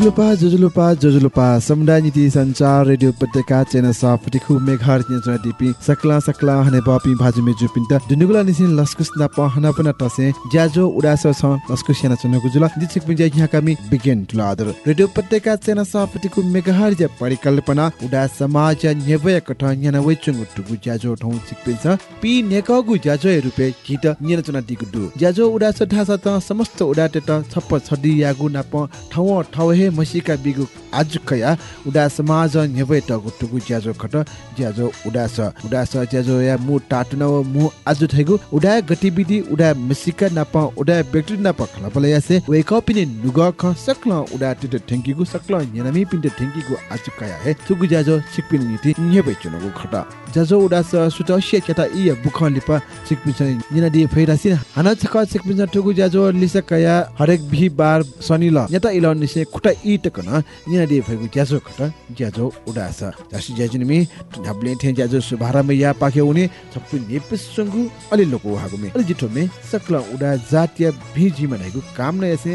जजुलुपा जजुलुपा जजुलुपा समुदाय नीति संचार रेडियो उपत्यका चेना सफटिखु मेघार नियन्त्रण दिपि सकला सकला हने बापि भाजु मेजु पिन्त दुनुगुला निसिन लस्कुस ना पहना पना टसे ज्याजो उडास छ लस्कुस याना चनको जुल दिछिक पिन्जा यहाँ कामी बिगिन टु आदर। रेडियो उपत्यका चेना सफटिखु मेघार जे परिकल्पना उडा समाज नेबय कठ याना वेचुङ टुगु ज्याजो ठौ छिक पिन्छ पि नेकगु ज्याजो रुपे किट नियन चना दिगु दु ज्याजो उडास ढासा त समस्त उडाटे त छप्प छडी यागु नाप ठाउँ ठाउँ हे मसिका बिगु आज कया उडा समाज नेबे टगु टुगु ज्याजो खट ज्याजो उडास उडास ज्याजो या मु टाटन मु आज थैगु उडा गतिविधि उडा मसिका नाप उडा व्यक्ति नाप खला पले यासे वेक अप इन नुग ख सकल उडा टिट ठेंकीगु सकल नेनमी पिन्ट ठेंकीगु आज कया हे तुगु ज्याजो सिकपिन नीति नेबे चुनगु खट ज्याजो उडास सुटस्य चता इ बुखन लिपा सिकपिन छ निना दि फैरासिन हाना छक सिकपिन टुगु ज्याजो लिसा कया हरेक बिहिबार शनि ल यता इल निसे खुटा इ टकन निना दि फैगु ज्याजो खट ज्याजो उडास जासी ज्याजिनमी ढाब्ले थे ज्याजो सुभाराम या पाखे उनी सबै नेपसंगु अलि लोको हागुमे अलि जिठोमे सकल उडा जातीय भिजी मनाइगु काम न यसे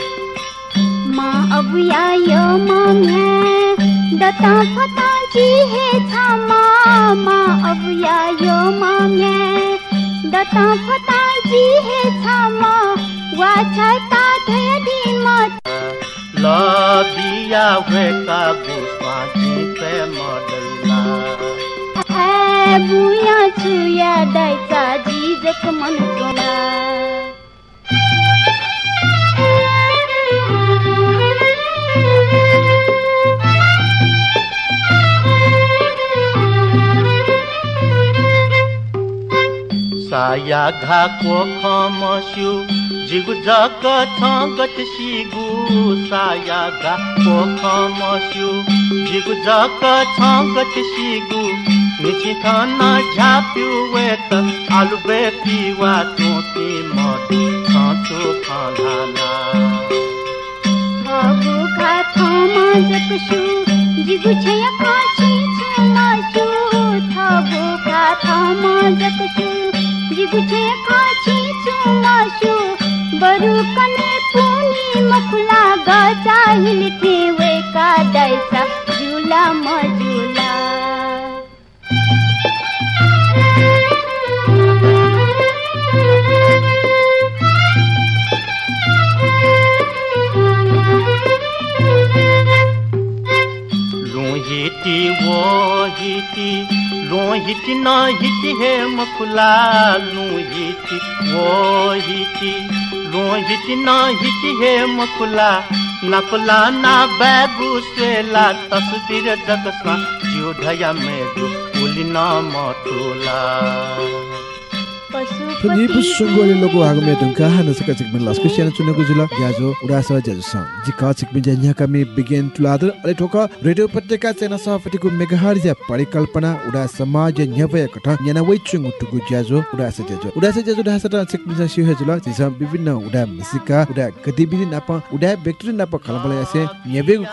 माँ अब आयो माँ दता फता जी है छामा माँ अब आयो माँ दता फता जी है छामा वा छता धय दी मत लबिया वेका बुस्वा पे मडला ए बुया छुया दैसा जी जक मन सोना साया घाको खमस्यु जिगु जक छगत सिगु। साया घाको खमस्यु जिगु जक छगत सिगु। झाप्यु वेत आलु बे पिवा तोती मति फलाना अब खा थमा जकसु जिगु छया खाची छुमासु थबो खा थमा जकसु जिगु छया खाची छुमासु बरु कने मखुला का मजुला। लोहिटी वो हिटी लोहिटी न हिटी हे मखुला वो हिटी न हिटी ना बैगु सेला तस्वीर जगसमा जियो ढया में जो उली पनिप सुंगोले लोगो आगो मे दुंका हानो सका चिक मिन लास्को सेना चुनेको जुल ग्याजो उडा सवा जजु सं। जि का चिक मिन बिगिन टु लाद अले ठोका रेडियो पत्रिका सेना सफति कु मेगाहार ज परिकल्पना उडा समाज न्यवय कट न्यान वै चुंग टु गु ज्याजो उडा जजु। उडा जजु धासा ता चिक मिन सा जुल। जि विभिन्न उडा मिसिका उडा गतिविधि नाप उडा व्यक्ति नाप खलबले यासे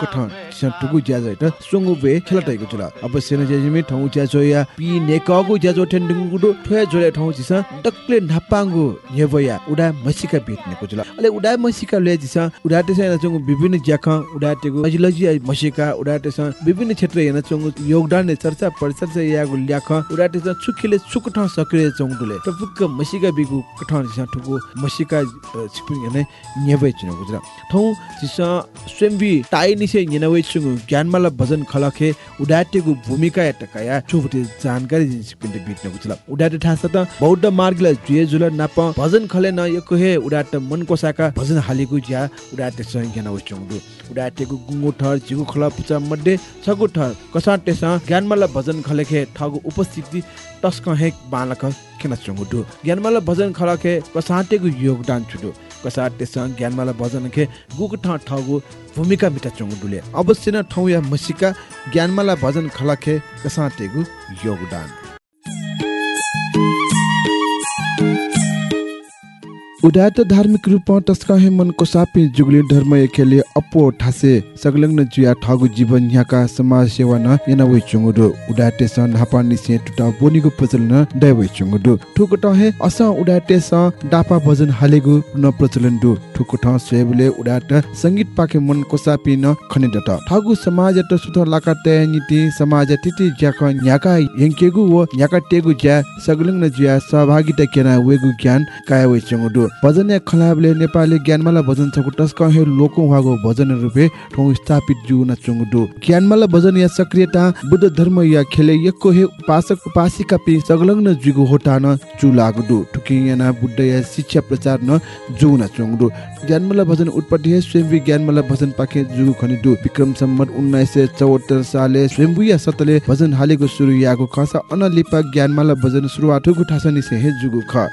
कठन जिसा टुगु ज्याजो त सुङु बे खेलटाइगु जुला अवश्य न जेजिमि ठौ ज्याजो या पि नेकगु ज्याजो ठेन्डुगु दु ठ्वे जोले ठौ जिसा डक्ले नापांगु न्यवया उडा मसिका बेट्नेको जुला अले उडा मसिका ले जिसा उडा तेसा न चंगु विभिन्न ज्याखा उडा तेगु अजिलजी मसिका उडा तेसा विभिन्न क्षेत्र हेर्न चंगु योगदान ने चर्चा परिचर्चा यागु ल्याख उडा तेसा छुखिले छुकठ सक्रिय चंगुले टपुक्क मसिका बिगु कठ जिसा ठुगु मसिका छिपिङ हेर्ने न्यवै चुनको जुला ठौ जिसा स्वयंबी टाइ निसे न्यनवै चुगु ज्ञानमाला भजन खलखे उडाटेगु भूमिका एटकाया छुबुटे जानकारी जिन सिपिन्टे बिट्नको जुला उडाटे ठासा त बौद्ध मार्गले जुए जुल नाप भजन खले न यको हे उडाट मन कोसाका। भजन हालिगु ज्या उडाटे संज्ञा न उचंगु उडाटेगु गुंगु ठर जिगु खला पुचा मध्ये छगु ठर कसाटेस ज्ञानमाला भजन खलेखे ठगु उपस्थिति टस्क हेक बालक। खेन चंगु ज्ञानमाला भजन खलखे कसाटेगु योगदान छुडु कसाटेस ज्ञानमाला भजन खे गुगु ठ ठगु भूमिका मिटा चंगु दुले अवश्य न ठौ या मसिका ज्ञानमाला भजन खलखे कसाटेगु योगदान उदात धार्मिक रूपमा तस्काहे मनको सापी जुगली धर्म एखेले अपो ठासे। सगलग्न जुया ठगु जीवन यहाँका समाज सेवा न याना वइ चुङुदु उदाते सन हापा निसे टुटा बोनिगु प्रचलन दै वइ चुङुदु ठुक टहे अस उदाते स डापा भजन हालेगु न प्रचलन दु ठुक ठ सेबले उदात संगीत पाके मनको सापी न खने दत ठगु समाज त सुथ लाका ते नीति समाज तिति ज्याक न्याका यंकेगु व न्याका टेगु ज्या सगलग्न जुया सहभागिता केना वेगु ज्ञान काय वइ चुङुदु भजन या खलाबले नेपाली ज्ञानमाला भजन छगु टस्क हे लोको वागो भजन रुपे ठौ स्थापित जु न चुङडु ज्ञानमाला भजन या सक्रियता बुद्ध धर्म या खेले यको हे उपासक उपासिका पि सगलग्न जुगु होटा न जु लागडु ठुकी याना बुद्ध या शिक्षा प्रचार न जु न चुङडु ज्ञानमाला भजन उत्पत्ति हे स्वयं ज्ञानमाला भजन पाखे जुगु खनिदु विक्रम सम्मत 1974 साले स्वयं या सतले भजन हालेको सुरु याको खसा अनलिपा ज्ञानमाला भजन सुरुवात ठुकु ठासनी से हे जुगु ख।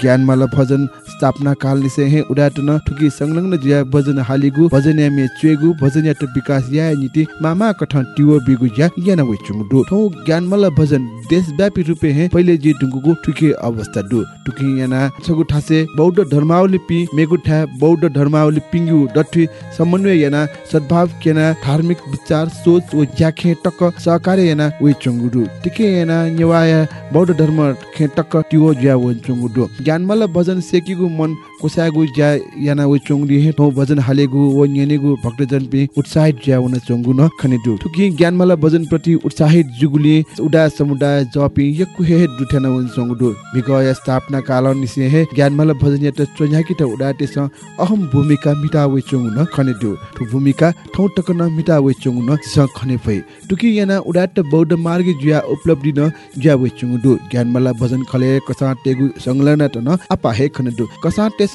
ज्ञानमाला भजन स्थापना काल निसे हे उडाटन ठुकी संलग्न जिया भजन हालिगु भजन यामे चुएगु भजन यात विकास या नीति मामा कठन टियो बिगु या याना वे चुङडु ठौ ज्ञानमाला भजन देशव्यापी रूपे हे पहिले जी टुङ्गुगु ठुकी अवस्था दु। ठुकी याना छगु ठासे बौद्ध धर्मावली पि मेगु ठा बौद्ध धर्मावली पिङ्गु डठी समन्वय याना सद्भाव केना धार्मिक विचार सोच ओ ज्याखे टक सहकार्य याना वे चुङडु टिके याना नेवाया बौद्ध धर्म खे टियो ज्या वे चुङडु ज्ञानमाला भजन सेकिगु मन कोसागु ज्या याना वे चोङडी हे ठौ भजन हालेगु व न्यनेगु भक्तजन पि उत्साहित ज्या उन चोङगु न खनेदु। ठुकी ज्ञानमाला भजन प्रति उत्साहित जुगुली उडा समुदाय जपि यकु हे दुठेना वन चोङडु विगय स्थापना काल निसे हे ज्ञानमाला भजन यत चोन्याकी त उडाटे स अहम भूमिका मिटा वे चोङ न खनेदु। ठु भूमिका ठौ टक न मिटा वे चोङ न स खने फै टुकी याना उडाट बौद्ध मार्ग ज्या उपलब्धि न ज्या वे चोङडु ज्ञानमाला भजन खले कसा टेगु संलग्न त न आपा हे खनेदु। कसा टेस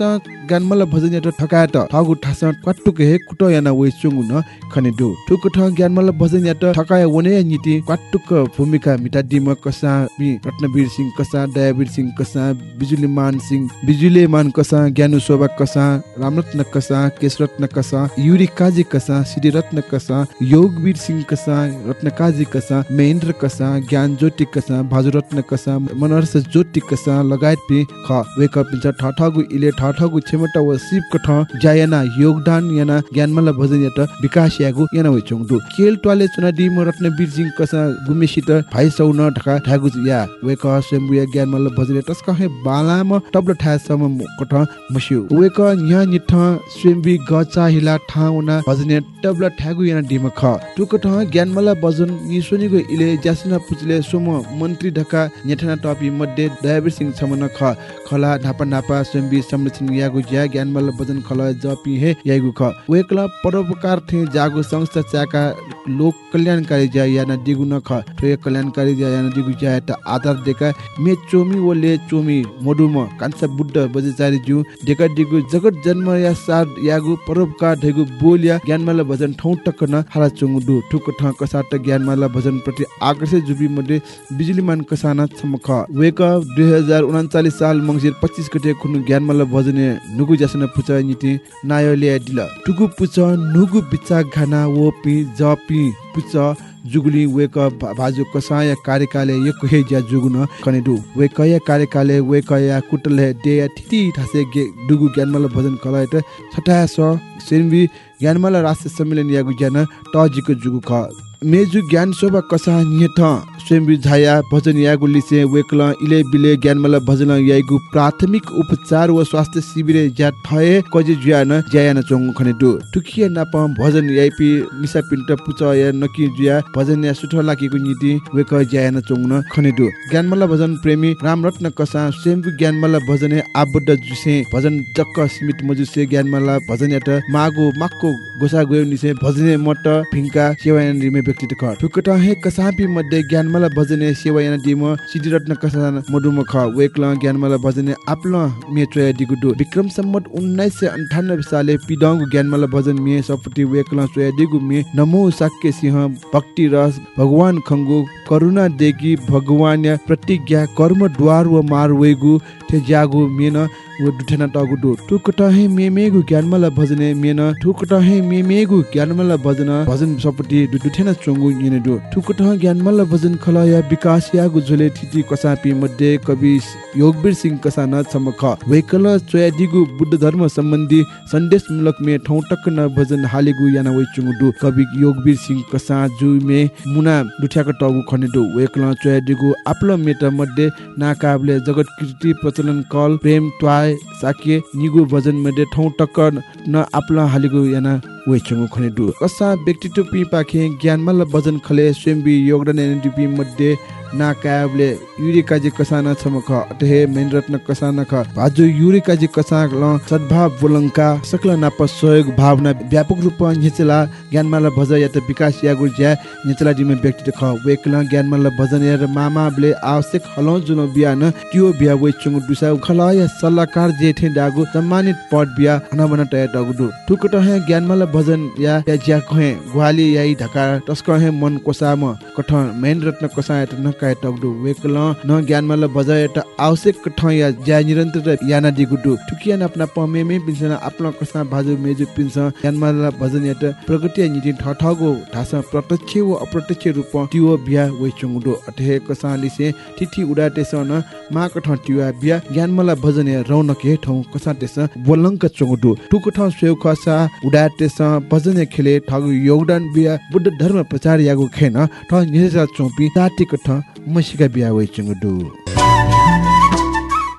गानमल भजन यात ठका त ठगु ठास क्वाटुक हे कुट याना वे चुङु न खनेदु। ठुक ठ ज्ञानमल भजन यात ठकाय वने नीति क्वाटुक भूमिका मिटा दिम कसा बि रत्नवीर सिंह कसा दयावीर सिंह कसा बिजुली मान सिंह बिजुले मान कसा ज्ञानु शोभा कसा रामरत्न कसा केशरत्न कसा युरी काजी कसा श्री रत्न कसा योगवीर सिंह कसा रत्न काजी कसा महेन्द्र कसा ज्ञान ज्योति कसा भाजुरत्न कसा मनहर्ष ज्योति कसा लगायत पि ख। वेक पिन्छ ठठगु इले ठठगु छेमटा व सिप कठ जायना योगदान याना ज्ञानमला भजन यात विकास यागु याना वे चोङदु केल ट्वाले चुना दिम रत्न बिरजिङ कसा गुमेसित भाइ सौन ढका ढागु या। वेक स्वयं या ज्ञानमला भजन यात तस्क हे बालाम टब्ल ठा सम कठ मस्यु वेक न्या निठ स्वयं बि गचा हिला ठाउना भजन यात टब्ल ठ्यागु याना दिम ख टुक ठ ज्ञानमला भजन निसोनिगु इले जासना पुचले सोम मन्त्री ढका नेठना टपी मध्ये दयावीर सिंह छमन ख खला ढापा नापा स्वयंबी संरक्षण यागु ज्या ज्ञानमल भजन खल जपि हे यागु ख। वेकला परोपकार थे जागु संस्था चाका लोक कल्याणकारी ज्या याना दिगु न ख। ठोय कल्याणकारी ज्या याना दिगु ज्या त आधार देका मे चोमी ओले चोमी। मोडुम कान्छा बुद्ध बजेचारी ज्यू। डेका दिगु जगत जन्म या सार यागु परोपकार ढेगु बोलिया ज्ञानमल भजन ठौ टक्क न हारा चुङु दु। ठुक ठ कसाट ज्ञानमल भजन प्रति आकर्षित जुबी मध्ये बिजुलीमान कसाना छमख वेक दुई हजार उनाचालिस साल मङ्सिर पच्चिस गते खुनु ज्ञानमल भजने नुगु ज्यासन पुच निति नायले दिल। टुगु पुच नुगु बिचा घाना वो पि ज पि पुच जुगुली वेक भाजु कसाय कार्यकाले यक हे ज्या जुगुन कनेदु वेकय कार्यकाले वेकय कुटले दे थिति थासे गे दुगु ज्ञानमल भजन कलायत। छटा स सेनबी ज्ञानमल राष्ट्र सम्मेलन यागु ज्ञान टजिको जुगु ख। मेजु ज्ञान शोभा कसा नियत स्वयं झाया भजन यागु लिसे वेकल इले बिले ज्ञानमल भजन यागु प्राथमिक उपचार व स्वास्थ्य शिविर ज्या ठए कजे जुयान ज्यायान चोंगु खने दु टुकिया नाप भजन याइपि मिसा पिन्ट पुच या नकि जुया भजन या सुठो लागेको नीति वेक ज्यायान चोंगु खने दु ज्ञानमल भजन प्रेमी रामरत्न कसा स्वयं ज्ञानमल भजन आबद्ध जुसे भजन जक्क स्मित मजुसे ज्ञानमल भजन यात मागो माक्को गोसा गयो निसे भजने मट फिंका सेवायन रिमे व्यक्ति ख ठुकट हे कसापि मध्ये ज्ञानमल भजने सेवायन दिम सिद्धि रत्न कसा मडुम ख वेकल ज्ञानमल भजने आपल मे चोया दिगुडु विक्रम सम्मत 1998 साले पिडंग ज्ञानमल भजन मे सपटी वेकल चोया दिगु मे नमो साक्य सिंह भक्ति रस भगवान खंगु करुणा देगी भगवान प्रतिज्ञा कर्म द्वार व मार वेगु थे ज्यागु मेन व दुठेना टगुडु टुकट हे मेमेगु ज्ञानमल भजने मेन टुकट मेमेगु ज्ञानमल भजन भजन सपटी दुठेना चंगु यिनेदु टुकट ज्ञानमल भजन खलया विकास यागु झोले थिति कसापि मध्ये कवि योगवीर सिंह कसा न छमख वेकल चोयादिगु बुद्ध धर्म सम्बन्धी सन्देशमूलक मे ठौ टक्क न भजन हालेगु याना वइ चुङुडु कवि योगवीर सिंह कसा जु मे मुना दुठ्याक टगु खनेदु वेकल चोयादिगु आपल मेट मध्ये नाकाबले जगत कृति प्रचलन कल प्रेम ट्वाय साके निगु भजन मध्ये ठौ टक्क न आपल हालेगु याना वइ चुङु खनेदु कसा व्यक्तित्व पि पाखे ज्ञानमल भजन खले स्वयंबी योगदान एनडीपी मध्ये नाकाबले युरिकाजी कसाना छमख अटहे मेन रत्न कसाना ख भाजु युरिकाजी कसा ल सद्भाव बोलंका सकल नाप सहयोग भावना व्यापक रूप नेचला ज्ञानमाला भज या त विकास यागु ज्या नेचला दिमे व्यक्ति ख वेकल ज्ञानमाला भजन या र मामा बले आवश्यक हलौ जुन बियान त्यो बिया वे दुसा खला या सल्लाहकार जे थे डागु सम्मानित पद बिया हनबन तय डगुडु टुकट हे ज्ञानमाला भजन या या ज्या खहे ग्वाली याई ढका तस्क हे मन कोसाम कठ मेन रत्न कोसा काय टगडु वेकल न ज्ञानमाला बजाय त आवश्यक ठ या ज्या निरन्तर याना दिगुडु टुकिया अपना पमे मे पिन्सन आफ्नो कसा भाजु मेजु पिन्स ज्ञानमाला भजन या त प्रगति नीति ठठगो ढास प्रत्यक्ष व अप्रत्यक्ष रूप तियो बिया वे चुङडु अठे कसा लिसे तिथि उडाटे सन मा कठ तिवा बिया ज्ञानमाला भजन या रौनक हे ठौ कसा तेस बोलंक चुङडु टुक ठ सेउ खसा उडाटे भजन खेले ठग योगदान बिया बुद्ध धर्म प्रचार यागु खेन ठ निजा चोपी ताति कठ मसिका बिया वे चुङडु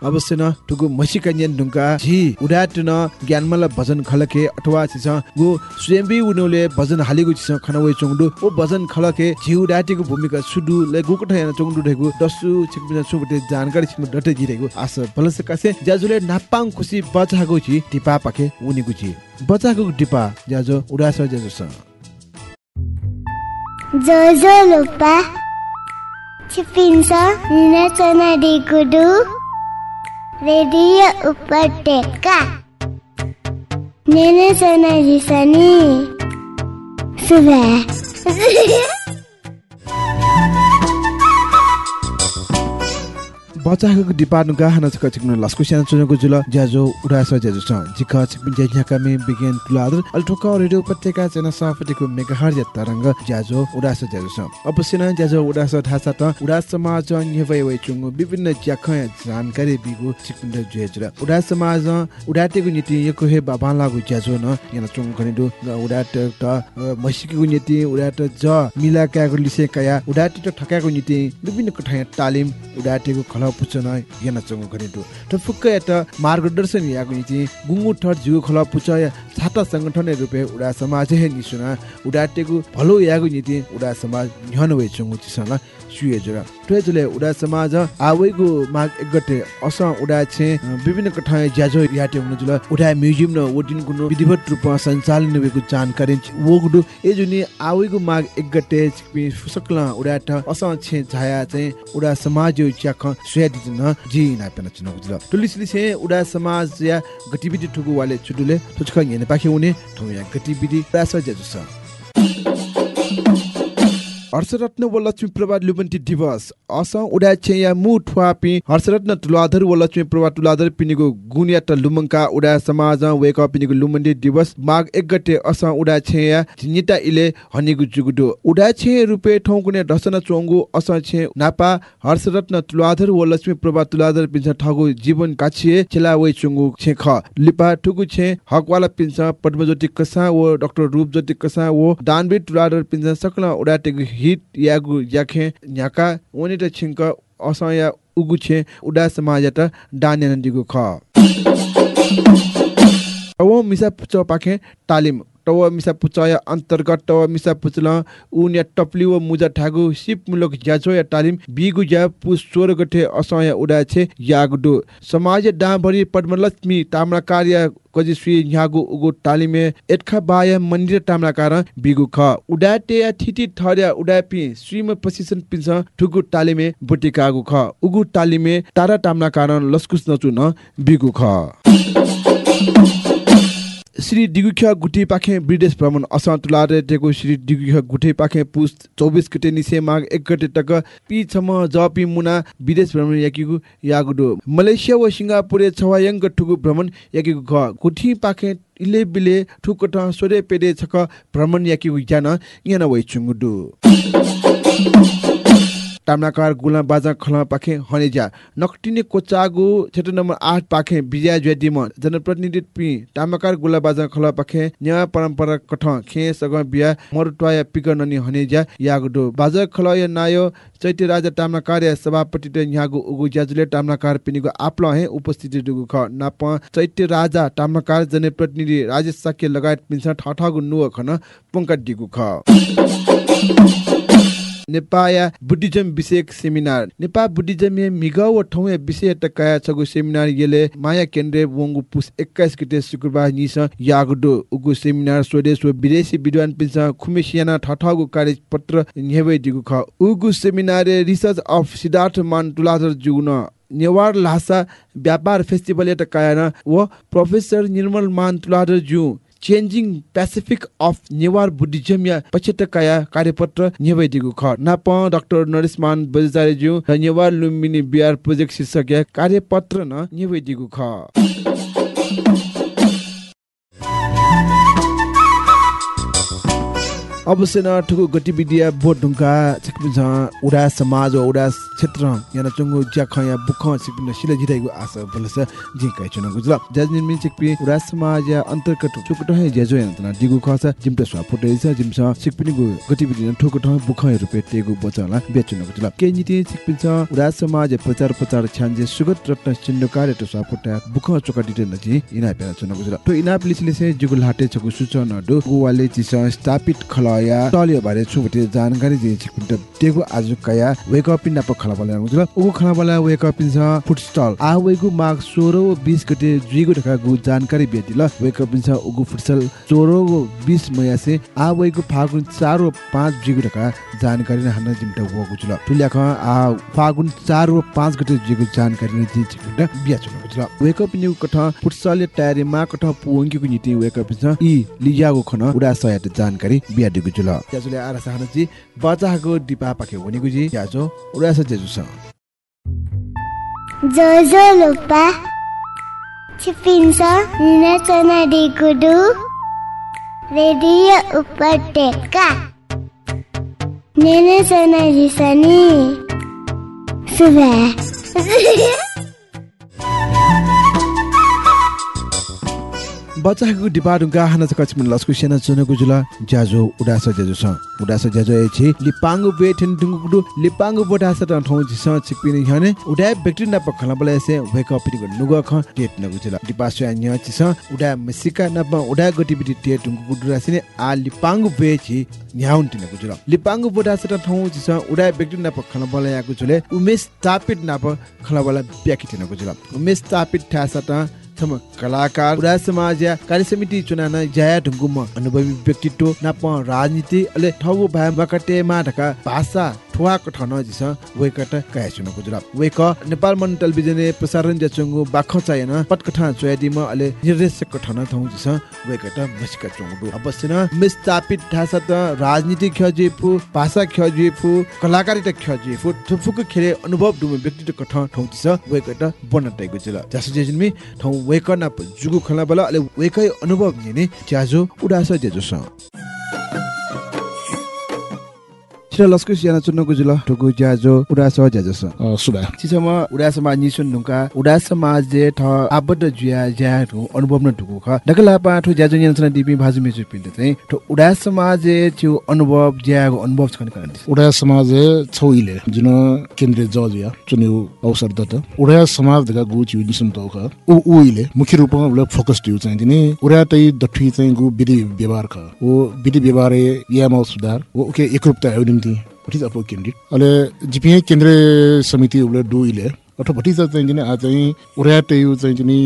अवश्य न टुगु मसिका न्यान ढुङ्गा झी उडाट न ज्ञानमल भजन खलके अथवा छिस गु स्वयंबी उनोले भजन हालेगु छिस खनवे चोङडु ओ भजन खलके झी उडाटेको भूमिका सुडु ले गुकठ याना चोङडु ढेगु दसु छिकबिना सुबते जानकारी छिम डटे जिरेगु आस बलस कासे ज्याजुले नापाङ खुसी बचागु छि टिपा पाखे उनीगु छि बचागु टिपा ज्याजो उडास ज्याजो स जोजो लुपा छिपिन्छ निनाचना डिगुडु रेडियो उपत्यका निनाचना बचाको डिपार्टमेन्ट गाहना छ कचिकन लस्को स्यान चुनको जुल ज्याजो उडास ज्याजो छ जिक छिपिन ज्याझ्याका मे बिगेन तुलादर अल्टोक रेडियो उपत्यका चेना साफटिको मेगाहर या तरंग ज्याजो उडास ज्याजो छ अवश्य न ज्याजो उडास ढासा त उडास समाज न्यवै वै चुङु विभिन्न ज्याख जानकारी बिगु छिपिन ज्याजो उडास समाज उडाटेको नीति यको हे बाबा लागु ज्याजो न याना चुङ खनिदु उडाट त मसिकको नीति उडाट ज मिलाकाको लिसे कया उडाटे त ठकाको नीति विभिन्न कठाया तालिम उडाटेको खल पुचन चंगु खनिदु त फुक्क यात मार्गदर्शन गुंगु ठट जिउ खल पुच या छाता संगठन रुपे उडा समाज हे निसुना उडाटेको भलो याको नीति उडा समाज वे चंगु चिसन। सुये जरा ट्वे जुले उडा समाज आवेगु माग एक गते अस उडा छे विभिन्न कठाय ज्याजो याटे हुन जुल उडा म्युजियम न वदिन गुनो विधिवत रूपमा सञ्चालन नवेको जानकारी वगुडु ए जुनि आवेगु माग एक गते छिपि फुसकला उडा ठ अस छे झाया चाहिँ उडा समाज यो च्याख सुया न जी ना पेन चुन गुजुल तुलिसली से उडा समाज या गतिविधि ठुगु वाले चुडुले तुचख यने पाखे हुने ठुया गतिविधि रास ज्याजुस हर्षरत्न व लक्ष्मी प्रभा लुबन्टी दिवस। अस उडा छेया मु ठुवापि हर्षरत्न तुलाधर व लक्ष्मी प्रभा तुलाधर पिनिगो गुनिया त लुमङ्का उडा समाज वेक पिनिगो लुमन्डी दिवस। माघ एक गते अस उडा छेया झिनिटा इले हनिगु जुगुडो। उडा छे रुपे ठौकुने ढसन चोंगु अस छे नापा हर्षरत्न तुलाधर व लक्ष्मी प्रभा तुलाधर पिन्छ ठगु जीवन काछिए चेला वे चुंगु छे ख लिपा ठुगु छे हकवाला पिन्छ पद्मज्योति कसा व डाक्टर रूपज्योति कसा व दानवीर तुलाधर पिन्छ सकल उडा टेगु हिट यागु याखे न्याका त छिंक असया उगु छे उडा समाज त डान्यान दिगु ख तव टव मिसा पुचय अन्तर्गत टव मिसा पुचल उन्या टप्ली व मुजा ठागु सिप मुलक ज्याचो या तालिम बिगु ज्या पुस सोर गठे असय उडा छे यागडु समाज डाभरि पद्मलक्ष्मी ताम्रा कार्य कजि श्री न्यागु उगु तालिमे एटखा बाय मन्दिर ताम्रा कार बिगु ख उडाटे या थिति थर्या उडापि श्रीम पसिसन पिन्छ ठुगु तालिमे बुटिकागु ख उगु तालिमे तारा ताम्रा कारण लस्कुस नचु न बिगु ख श्री डिगुख्या गुठी पाखे विदेश भ्रमण असा टेको श्री डिगुख्या गुठी पाखे पुस चौबिस गते निसे माग एक गते टक पी छम जपी मुना विदेश भ्रमण याकिगु यागुडो मलेसिया व सिंगापुर छवायंग ठुगु भ्रमण याकिगु घ गुठी पाखे इले बिले ठुकट सोरे पेदे छक भ्रमण याकिगु ज्ञान याना वइ चुंगुडु ताम्नाकार गुला बाजा खला पाखे हनेजा। नक्टिने कोचागु क्षेत्र नम्बर आठ पाखे विजया ज्वेदिम जनप्रतिनिधि पि ताम्नाकार गुला बाजा खला पाखे न्या परम्परा कठ खे सग बिया मरुटवाया पिक ननि हनेजा यागडो। बाजा खला या नायो चैत्य राजा ताम्नाकार सभापति त उगु ज्याजुले ताम्नाकार पिनिगु आप्ल हे उपस्थिति दुगु ख। नाप चैत्य राजा ताम्नाकार जनप्रतिनिधि राजेश साक्य लगायत पिन्छ ठठगु नुव खन पंका दिगु ख। नेपाया बुद्धिज्म विषयक सेमिनार नेपाल बुद्धिज्म या मिगा व ठौँ विषय टकाया छगु सेमिनार येले माया केन्द्र वंगु पुस 21 गते शुक्रबार निस यागडो उगु सेमिनार स्वदेश व विदेशी विद्वान पिन्छ खुमेसियाना ठठगु कार्यपत्र न्हेवे दिगु ख उगु seminar research of Siddhartha Man Tuladhar जुगुन Newar Lasa व्यापार फेस्टिभल एट कायना व professor Nirmal Man Tuladhar zoo changing pacific of Newar Buddhism या कार्यपत्र नेवैदिगु ख नाप डाक्टर नरेशमान बजारे ज्यू र नेवार लुम्बिनी बिहार प्रोजेक्ट शीर्षक कार्यपत्र न नेवैदिगु ख अवश्य न ठुकु गतिविधि बोट ढुङ्गा उडा समाज वा उडा क्षेत्र याना चंगु ज्या खया बुख छिकपिन सिले जिराइगु आशा बलस जि कै चुन गुजल। छिकपि उडा समाज या अन्तर्गत चुकट हे याना तना दिगु खस जिमटे स्वा फुटे छ जिमस छिकपिनिगु गतिविधि ठुकु ठौ बुख रुपे तेगु बचला बेचुन गुजल। के नीति छिकपिन्छ उडा समाज प्रचार प्रचार छान्जे सुगत रत्न चिन्ह कार्य त फुटे बुख चोका दिते नजि इना पेना चुन गुजल। तो इना प्लिसले से जुगुल हाटे छगु सूचना दु गुवाले चिस स्थापित खलया टलियो बारे छुबटे जानकारी दिए टेगु आज कया वेक अप इन खला बला गुजल उगु खला बला wake up in food stall. आ वेगु माग 16 व 20 गते जुइगु ढका गु जानकारी बेदिल वेक अप इन उगु फुड स्टल। 16 व 20 मया से आ वेगु फागुन 4 व 5 जुइगु ढका जानकारी न हान्न जिमटा वो गुजल तुल्या ख आ फागुन 4 व 5 गते जुइगु जानकारी न दि छिकपिन्ट बिया चुन गुजल वेक अप इन कठ फुड स्टल टारे मा कठ पुवंगि नीति वेक अप इन इ लियागु खन उडा सयात जानकारी बिया दिगु जुल याजुले आरा साहनजी बचाको दिपा पाखे भनेको जी याजो उडा स जेजु लोपा छिपिन्छ निनाचना डिगुडु रेडियो उपत्यका निनाचना रिसनी सुबह बच्चाको डिपा ढुङ्गा हाना छ कचिम लस्कु सेना चुनको जुल ज्याजो उडास ज्याजो छ। उडास ज्याजो ए छि लिपाङ्गु बे ठिन ढुङ्गु गुडु लिपाङ्गु बोटा स ठौ जिस चिकपिनि हने उडा व्यक्ति न पखला बले से वेक अप पिनि नुग ख टेट न गुजुल डिपा सु न्य चिस उडा मसिका न प उडा गतिविधि टेट ढुङ्गु गुडु रासिने आ लिपाङ्गु बे छि न्याउन तिन गुजुल लिपाङ्गु बोटा स ठौ जिस उडा व्यक्ति न पखला बले याकु जुले उमेश तापित न प खला बला ब्याकि तिन गुजुल उमेश तापित ठासा त थम कलाकार उडा समाज कार्य समिति चुनाव जया ढुङ्गुम अनुभवी व्यक्तित्व नाप राजनीति अले ठगु भाइ बकटे मा ढका भाषा ठुवा कठन जिस वेकट काया चुन गुजरात। वेक नेपाल मन टेलिभिजन प्रसारण जचंगु बाख चायन पटकठा चोयादिम अले निर्देशक कठन थौ जिस वेकट मस्का चंगु अवश्य न मिस्तापित ढासा त राजनीति ख्यजेफु भाषा ख्यजेफु कलाकारिता ख्यजेफु थुफुक खेले अनुभव दुम व्यक्तित्व कठ ठौ जिस वेकट बनटै गुजला जस जेजनमी ठौ वेक न जुगु खला बला अले वेकै अनुभव निने ज्याजो उडास जेजो स। छिरा लस्कु सियाना चुन्नको जुल ठुकु ज्याजो उडास ज्याजो स सुबा चिसमा उडा समाज निसुन ढुङ्का उडा समाज जे ठ आबद्ध जुया ज्या ठु अनुभव न ढुकु ख डकला पा ठु ज्याजो नियन्त्रण दिपि भाजु मेजु पिन्ते चाहिँ ठु उडा समाज जे छु अनुभव ज्याको अनुभव छ कारण उडा समाज छौइले जुन केन्द्रीय जज या चुन्यु अवसर दत उडा समाज दगा गु छु निसुन तौख उ उइले मुख्य रूपमा उले फोकस दिउ चाहिँ दिने उडा तै दठि चाहिँ गु विधि व्यवहार ख ओ विधि व्यवहार यामा सुधार ओ ओके एकरूपता हो निम्ति भटी अपो केन्द्रित अले जिपिए केन्द्रीय समिति उले डु इले अथवा भटी चाहिँ दिने आ चाहिँ उडा तै चाहिँ दिने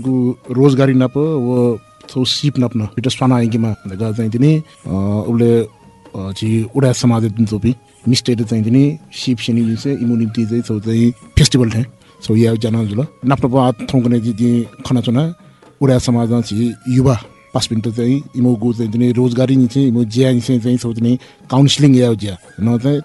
गु रोजगारी नप वो छौ सिप नप्न बिटा स्वाना आइकीमा दगा चाहिँ दिने उले छि उडा समाज दिन चोपी मिस्टेट चाहिँ दिने सिप सेनी जुन चाहिँ इम्युनिटी चाहिँ छौ चाहिँ फेस्टिभल थे छौ या जना जुल नाप्न पा थौकने जी खना चुना उडा समाज छि युवा पास पिन्ट चाहिँ इमो गु चाहिँ रोजगारी नि चाहिँ इमो ज्या नि चाहिँ दिने काउन्सिलिङ या ज्या न चाहिँ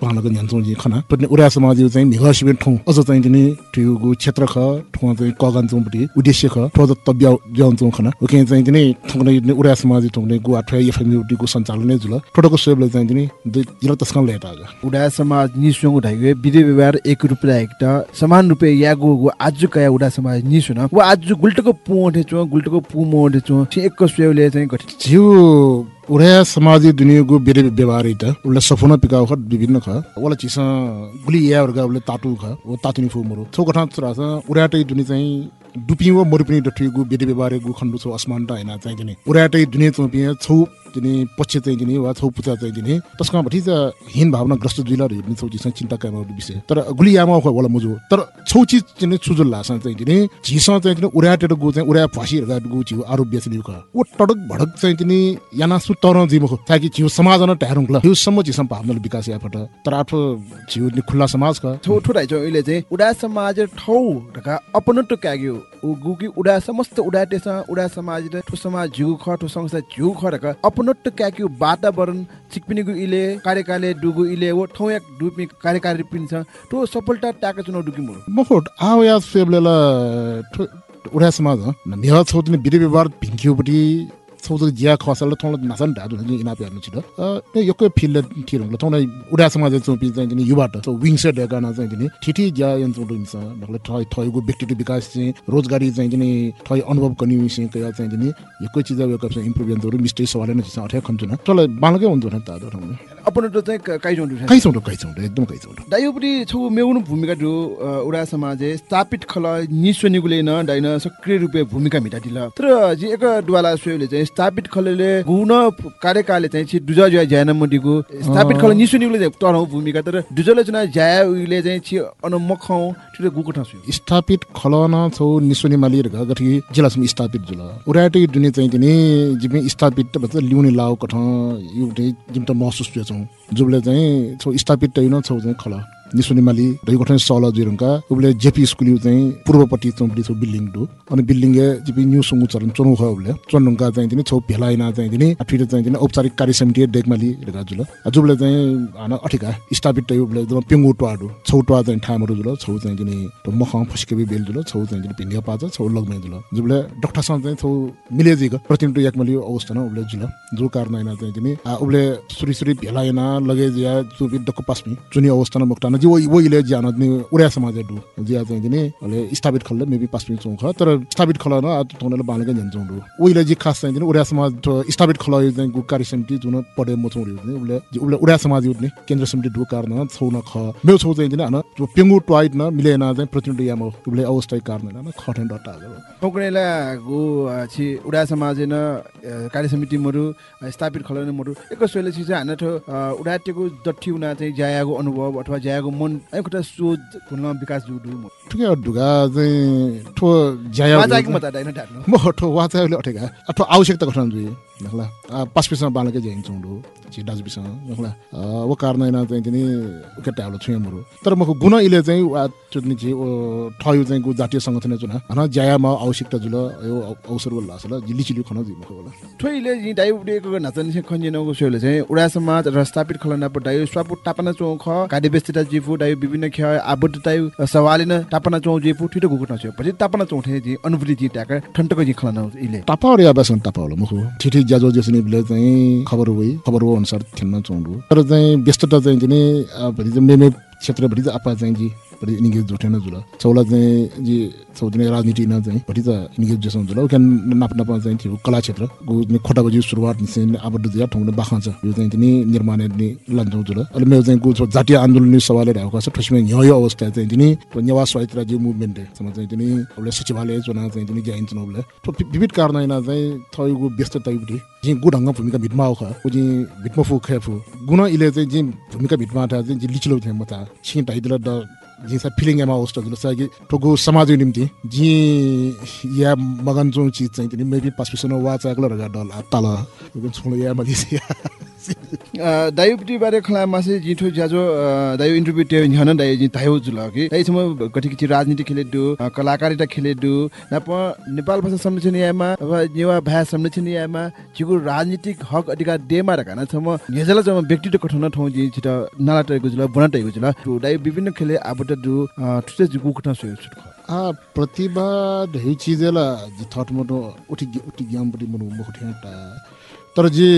पहानको न्यान्छौ जी खना। पट्ने उडा समाज चाहिँ मेघ शिविर ठौ। अझ चाहिँ दिने ठिउ गु क्षेत्र ख ठौ चाहिँ कगन चौपटी उद्देश्य ख ठो तब्या ज्याउन चौ खना। ओके चाहिँ दिने ठौने उडा समाज ठौने गु आठ एफएम युटी गु सञ्चालन जुल। ठोटको सेबले चाहिँ दिने जिल्ला तस्क लेटा उडा समाज निसुङ उठाइगे विधि व्यवहार एक रुपियाँ एक समान रुपियाँ यागु गु आज कया उडा समाज निसुन व आज गुल्टको पु उठे छु गुल्टको पु म उठे छु। एक स्वयले चाहिँ गठित। जिउ उडा समाजी दुनियाँको बेरे व्यवहार त उसले सफुना पिका खत विभिन्न ख वाला चिस गुली या वर्ग उसले तातु ख वो तातुनी फु मरु छौ कठा छरास उडाटै दुनि चाहिँ डुपि व मरुपिनी डठी गु बेरे व्यवहार गु खण्डु छौ असमानता हैन चाहिँ दिने। उडाटै दुनिया चोपिया छौ दिने पक्ष चाहिँ दिने वा छौ पुचा चाहिँ दिने। तस्का भटी त हीन भावना ग्रस्त जुइला हेर्ने छौ चिस चिन्ता कामा विषय तर गुली यामा ख वाला मुजु। तर छौ चिज चाहिँ छुजुल लास चाहिँ दिने। झिस चाहिँ दिने उडाटेर गु चाहिँ उडा फासी गु छिउ आरोप बेच्ने ख ओ टडक भडक चाहिँ दिने याना सु तर जिमो ताकि छिउ समाज न ट्यारुङला हिउ सम्म चिसम भावना विकास याफट तर आठो छिउ खुल्ला समाज ख छौ ठुटाइ छ अहिले चाहिँ उडा समाज ठौ ढका अपन टु काग्यो। गुकी उडा समस्त उडा उडा समाज र ठु समाज झिउ ख ठु संस्था झिउ ख ढका अपन टु काग्यो वातावरण चिकपिनी गु इले कार्यकाले डुगु इले वो ठौ एक डुपि कार्यकारी पिन्छ। ठु सफलता टाका चुनाउ डुकी मुरु। मखोट आव या फेबलेला उडा समाज न मेह छौतने विधि व्यवहार सौदो जिया खसल थोङ नासन ढाडु नि इना प्यार्नु छिटो ए यको फिल थिरङ थोङ उडा समाज चोपि चाहिँ ठिठी ज्या यन्त्र दुइन्छ ढकले ठय ठयको व्यक्तित्व विकास चाहिँ रोजगारी चाहिँ अनुभव कया चाहिँ यको चिज वेक अप इम्प्रुभ यन्त्र मिस्टे सवाल न छ अठे खन्छ न तल बालकै हुन्छ न तादो ठाउँ अपन टु चाहिँ काइ जोंडु काइ चौँडो काइ चौँडो एकदम काइ चौँडो दायुपरि छु मेउनु भूमिका दु उडा समाज स्थापित खल निस्वनिगुले न डाइन सक्रिय रूपे भूमिका मिटादिल तर जे एक दुवाला सोयले चाहिँ स्थापित खलले गुण कार्यकालले चाहिँ छि दुजा जुया ज्यान मदिगु स्थापित खल निस्वनिगुले तरौ भूमिका। तर दुजले चुना ज्या उइले चाहिँ छि अन त्यो गुको ठासु स्थापित खलन छौ निस्वनि माली र गठी जिल्लासम्म स्थापित जुल उडाटै दुने चाहिँ दिने जिमे स्थापित भन्छ लिउने लाउ कठ यो जिम त महसुस छौ जुबले चाहिँ छौ स्थापित तैन छौ चाहिँ खल निसुनिमाली रही गठन सल जुरङका उबले जेपी स्कुल चाहिँ पूर्वपट्टि चौपट्टि छ बिल्डिङ डु। अनि बिल्डिङ जिपी न्यू सुङु चरण चोनु ख उबले। चोनुङका चाहिँ दिने छौ भेलाइना चाहिँ दिने अठिट चाहिँ दिने औपचारिक कार्य समिति डेकमाली रेगा जुल जुबले चाहिँ हान अठिका स्थापित तै उबले जब पेंगु टवाडु छौ टवा चाहिँ ठामहरु जुल छौ चाहिँ दिने त मख फस्केबी बेल जुल छौ चाहिँ दिने भिन्डिया पाज छौ लगमे जुल। जुबले डक्टरसँग चाहिँ छौ मिलेजिक प्रतिनिधि एकमाली अवस्था न उबले जुल। जो कारनाइना चाहिँ दिने। आ उबले सुरी सुरी भेलाइना लगे या जुबी डक्क पासमी चुनी अवस्था न मुक्तान जी वो वो इले ज्यान नि उडा समाज दु जिया चाहिँ दिने अले स्थापित खल्ले मेबी पास्पिङ चौख तर स्थापित खल न थोनले बालके ओ इले जी खास चाहिँ दिने उडा समाज स्थापित खल यो चाहिँ गु कार्य समिति जुन पढे म चौडु नि उले उले उडा समाज यो नि केन्द्र समिति दु कारण छौ न ख. मेउ छौ चाहिँ दिने न जो पेंगु ट्वाइट न मिलेना चाहिँ प्रतिनिधि याम उले अवस्था कारण न खठन डटा ठोकरेला गो छि उडा समाज न कार्य समिति मरु स्थापित खलन मरु. एक सोले छि हान उडाटेको दठी उना चाहिँ जायाको अनुभव अथवा जायाको मन एउटा सोच कुन विकास चाहिँ आवश्यकता गठन जुइ नखला पासपिसँग बालके जाइन चौडु छि डाजबिसँग नखला वो कारण हैन चाहिँ तिनी केटा हलो छुया मरु तर मको गुण इले चाहिँ वा चुट्नी छि ओ ठयु चाहिँ गु जातीय हन ज्यायामा आवश्यकता जुल यो अवसर असल लिचिलु खन होला ठोइले जि डाइबुडेको नाचन से खन्जिनको सोले चाहिँ उडा समाज र स्थापित खलना पु स्वापु टापना जिफु डाइ विभिन्न ख आबद्ध ताइ सवालिन टापना चौ जिफु ठिटो गुकुट नछ पछि टापना चौ ठे जि अनुभूति जि ट्याक ठन्टको जि खलना इले। टापा या बसन टापा होला मखु। ठिठी ज्याजो जेसनी बिले चाहिँ खबर होइ खबर हो अनुसार थिन्न चौडु। तर चाहिँ व्यस्तता चाहिँ दिने भरि मेमे क्षेत्र भरि आपा चाहिँ जी भरि इनिगे जोठेन जुल चौला चाहिँ जी चौदिने राजनीति न चाहिँ भरि त इनिगे जेसन जुल उकन नाप नाप चाहिँ थियो कला क्षेत्र। गु खोटा बजी सुरुवात निसे आबद्ध दिया ठौँ बाखा छ यो चाहिँ तिनी निर्माण नि लन्छौ जुल अहिले मेरो चाहिँ गु जातीय आन्दोलन सवालले रहेको छ ठुसमे यो अवस्था चाहिँ दिनी नेवा स्वायत्त राज्य मुभमेन्ट चाहिँ दिनी अब सचिवालय चुनाव चाहिँ दिनी ज्याइन चुनावले विविध कारण चाहिँ थयगु व्यस्तता युटी जी गु ढङ्ग भूमिका भिटमा आउ ख जी भिटमा फु खेफु गुण इले चाहिँ जी भूमिका भिटमा था। चाहिँ लिचिलो थियो मता छिं टाइदल द जी सा फिलिङ एमा होस्ट जुल सागी ठोगु समाज निम्ति जी या मगन जो चीज चाहिँ तिनी मेबी पासपिसन वाचा गल रगा डल तल छोलो या मलिसिया दायुपट्टि बारे खला मासे जिठो ज्याजो दायु इन्टरभ्यू टे हन दायु जि दायु जुल कि दाइ सम गठि किछि राजनीति खेले दु कलाकारिता खेले दु नप नेपाल भाषा संरक्षण अब नेवा भाषा संरक्षण यामा जिगु राजनीतिक हक अधिकार देमा रकाना छम नेजला जम व्यक्तित्व कठन ठौ जि छिट नाला टएको जुल बना टएको जुल दायु विभिन्न खेले आबट दु ठुटे जिगु कठन सोय छुट आ प्रतिभा ढै चिजेला जि थट मोटो उठि उठि ज्ञान पटि मनु मुख ठेटा तर जे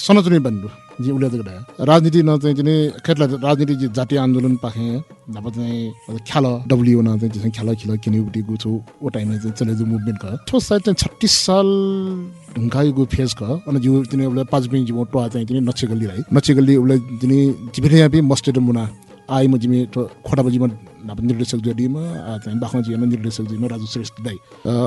सनचुने बन्नु जे उसले त राजनीति न चाहिँ तिनी खेतला राजनीति जे जातीय आन्दोलन पाखे नभए चाहिँ ख्याल डब्ल्यु न चाहिँ चाहिँ ख्याल खिल किने उटी गु छु ओ टाइममा चाहिँ चले जो मुभमेन्ट क ठो सायद चाहिँ छत्तिस साल ढुङ्गाई गु फेस क अनि जिउ तिनी उसले पाँच बिङ जिउ टोआ चाहिँ तिनी नच्छे गल्ली राई नच्छे गल्ली उसले तिनी जिबिने यापि मस्टेड मुना आइ म जिमी खोटा बजीमा निर्देशक जोडीमा चाहिँ बाख्न जिमा निर्देशक जिमा राजु श्रेष्ठ दाई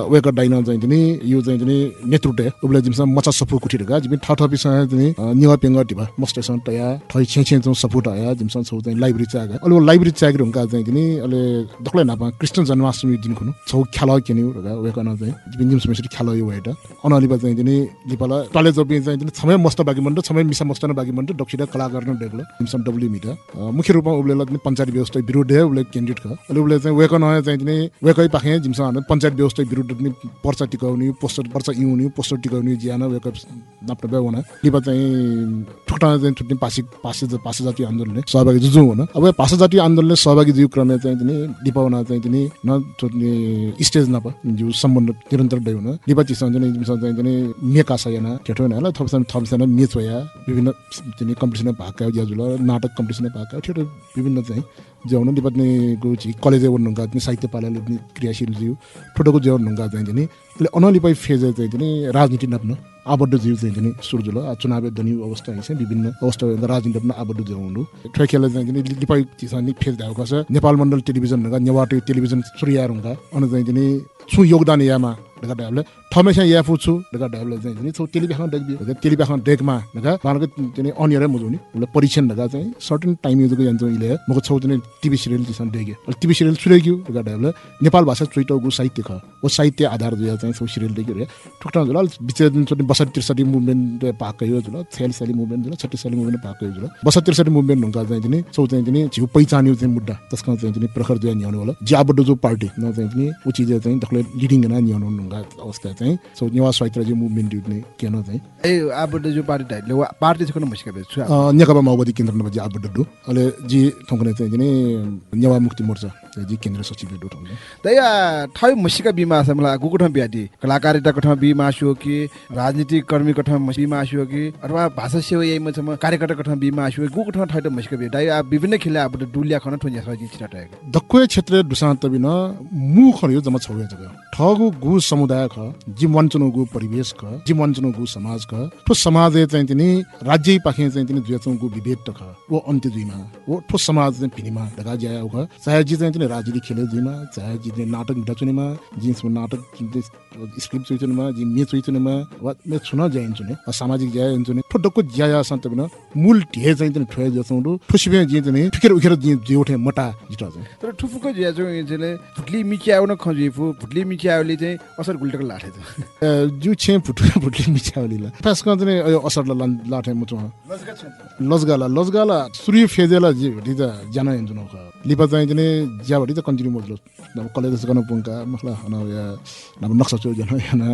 वेक डाइन चाहिँ तिनी यो चाहिँ तिनी नेतृत्व उबले जिमसँग मचा सपु कुठिरका जिमी ठा ठपिसँग तिनी निवा पेंग टिबा मस्टेसन तया ठै छे छे चाहिँ सपोर्ट आया जिमसँग छौ चाहिँ लाइब्रेरी चागा अले लाइब्रेरी चागिर हुँका चाहिँ तिनी अले दखले नापा कृष्ण जन्माष्टमी दिन खुनु छौ ख्याल किन्यु रका वेक न चाहिँ जिमी जिम समेसरी ख्याल यो वेटा अनलिबा चाहिँ तिनी लिपाला टले जबि चाहिँ समय मस्त बागी मन्ड समय मिसा मस्त न बागी मन्ड दक्षिणा कलाकार न डेगलो जिमसँग डब्ल्यू मिटा मुख्य रूपमा उबले पञ्चायत व्यवस्था विरुद्ध उबले क्यान्डिडेट ख अहिले उसले चाहिँ वेक नयाँ चाहिँ तिनी वेकै पाखे। जिमसँग हामी पञ्चायत व्यवस्था विरुद्ध पनि पर्चा टिकाउने पोस्टर पर्चा इउने पोस्टर टिकाउने ज्यान वेक नाप्न बेहुना लिपा चाहिँ ठुक्टा चाहिँ छुट्टी पासी पासे पासे जातीय आन्दोलनले सहभागी जुजु हुन। अब पासे जातीय आन्दोलनले सहभागी जिउ क्रममा चाहिँ तिनी लिपाउन चाहिँ तिनी न छुट्ने स्टेज नप जिउ सम्बन्ध निरन्तर डै हुन लिपा चिसँग चाहिँ जिमसँग चाहिँ तिनी मेका सयना ठेठो होला। थपसन थपसन मेच होया विभिन्न तिनी कम्पिटिसन भाग ज्याजुल नाटक कम्पिटिसन भाग ठेठो विभिन्न चाहिँ जेवण निपत्नेको चाहिँ कलेज नुङ्गा चाहिँ साहित्य पालाले पनि क्रियाशील जिउ ठुटोको नुङ्गा चाहिँ नि त्यसले अनलिपाई फेज चाहिँ राजनीति नप्न आबद्ध जिउ चाहिँ नि सुर्जुल चुनाव धनी अवस्था चाहिँ विभिन्न अवस्था राजनीति पनि आबद्ध जिउ हुनु ठेकेला चाहिँ लिपाई फेज भएको छ अनि नि छु योगदान यामा ढका डाबले थमेसा या फुछु ढका डाबले चाहिँ नि छौ टेलिभिजन देख बि टेलिभिजन देखमा ढका बारको चाहिँ अनियर मुजुनी उले परीक्षण ढका चाहिँ सर्टेन टाइम युजको जान्छ इले मको छौ चाहिँ टिभी सिरियल दिसन देखे अनि टिभी सिरियल डाबले नेपाल भाषा चुइटोगु साहित्य ख ओ साहित्य आधार दिया चाहिँ छौ सिरियल देख्यो दिन चाहिँ बसत त्रिसठी मुभमेन्ट पाएको मुभमेन्ट छत्तिस साली मुभमेन्ट पाएको जुल बसत त्रिसठी मुभमेन्ट हुन्छ चाहिँ नि छौ चाहिँ नि मुद्दा नि प्रखर न्याउनु होला ज्याबडो जो पार्टी न नि दखले लिडिङ न न्याउनु नुङ्गा अवस्था चाहिँ। सो नेवा स्वायत्त जो मुभमेन्ट युने केन चाहिँ? ए आबड जो पार्टी टाइटले पार्टी चाहिँ मसिका बेच छु नेकपा माओवादी केन्द्र नभए आबड दु अहिले जी ठोकने चाहिँ नि नेवा मुक्ति मोर्चा। जी केन्द्र सचिव डोटङ दया ठै मसिका बिमा छ मलाई गुको ठाउँ बिहाटी कलाकारिताको ठाउँ बिमा आसु कि राजनीतिक कर्मीको ठाउँ बिमा आसु कि अथवा भाषा सेवा यही म कार्यकर्ताको ठाउँ बिमा आसु गुको ठाउँ ठै मसिका बिहा दाइ विभिन्न खेले अब डुलिया खन ठोन्या सजिन छिटाएको दक्वे क्षेत्र दुसान्त बिन मु खरियो जम्मा छौया जग्गा ठगु गु समुदाय ख जिम गु परिवेश ख जिम गु समाज ख ठो समाज चाहिँ तिनी राज्य पाखे चाहिँ तिनी दुयचौ गु विभेद त ख वो अन्त्य दुईमा वो ठो समाज चाहिँ पिनिमा ढका ज्या ख चाहे जी चाहिँ तिनी राजनीति खेले दुईमा चाहे जी चाहिँ नाटक भिटा चुनेमा जिन्स नाटक स्क्रिप्ट चुइ चुनेमा जी मे चुइ चुनेमा वा मे छुन ज्याइन चुने सामाजिक ज्या चुने ठो डक्को ज्या सन्त बिन मूल ढे चाहिँ तिनी ठोय दु ठुसिबे जी चाहिँ फिकेर उखेर जी जी उठे मटा जिटा चाहिँ तर ठुफुको जिया चाहिँ यसले भुटली मिच्याउन खजिफु भुटली मिच्याउले चाहिँ असर गुल्टको लाठे त। जु छे फुटु फुटली मिच्याउलीला पासका चाहिँ अयो असर ल लाठे मुचो लजगाला लजगाला सूर्य फेजेला जे त जान हिँड्छु लिपा चाहिँ चाहिँ ज्या भटी त कन्टिन्यू मजलो अब कलेज गर्न पुङ्का मखला हन या नब नक्सा चो जन याना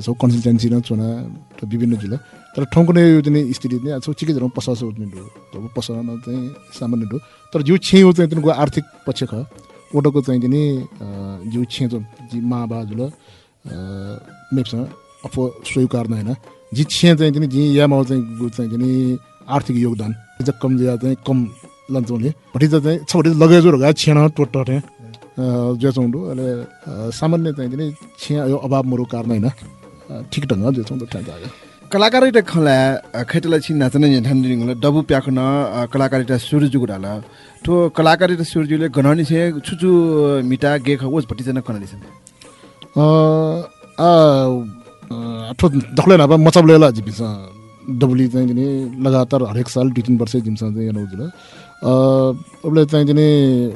सब कन्सल्टेन्सी न चुना त विभिन्न जुल तर ठाउँको नै यो चाहिँ स्थिति नै छौ चिकै जरो पसास उठ्ने तब पसाउन चाहिँ सामान्य डो तर जो छे हो चाहिँ तिनीको आर्थिक पक्ष ख ओटोको चाहिँ चाहिँ जो छे जी मा बाजुल मेप्सँग अफो स्वीकार होइन जी छे चाहिँ चाहिँ जी या माउ चाहिँ चाहिँ चाहिँ आर्थिक योगदान चाहिँ कम दिया चाहिँ कम लन्छौँले भटी चाहिँ छ भटी जो गा छेन टोट जेचौँडो अहिले सामान्य चाहिँ चाहिँ छे यो अभाव मरु कारण होइन ठिक ढङ्ग जेचौँ जागे कलाकारिता खला खैटला छिन नाचन ठान दिङले डबु प्याखन कलाकारिता सुरजु गुडाल तो कलाकारिता सुरजुले गनानी छे छुचु मिटा गे ख ओज भटी जना कनाली छन् आ ठो दखले नभए मचाब्लेला जिपिस डबली चाहिँ नि लगातार हरेक साल दुई तिन वर्ष जिम्स चाहिँ यहाँ उसले चाहिँ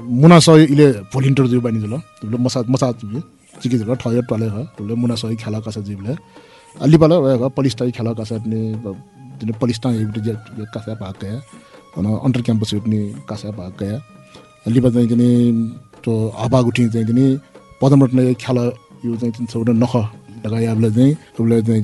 मुना सही इले भोलिन्टर जिउ बानी जुल उसले मसा मसा जिउ चिकी जुल ठय टले ह। उसले मुना सही खेला कसा जिउले अलिपाला भयो पलिस्टा खेला कसा दिने पलिस्टा कासा पाक गया। अनि अन्टर क्याम्पस उठ्ने कासा पाक गया। अलिपा चाहिँ त्यो हवा चाहिँ नि पदमटले खेला यो चाहिँ छौटा नख लगाए आपले चाहिँ उसले चाहिँ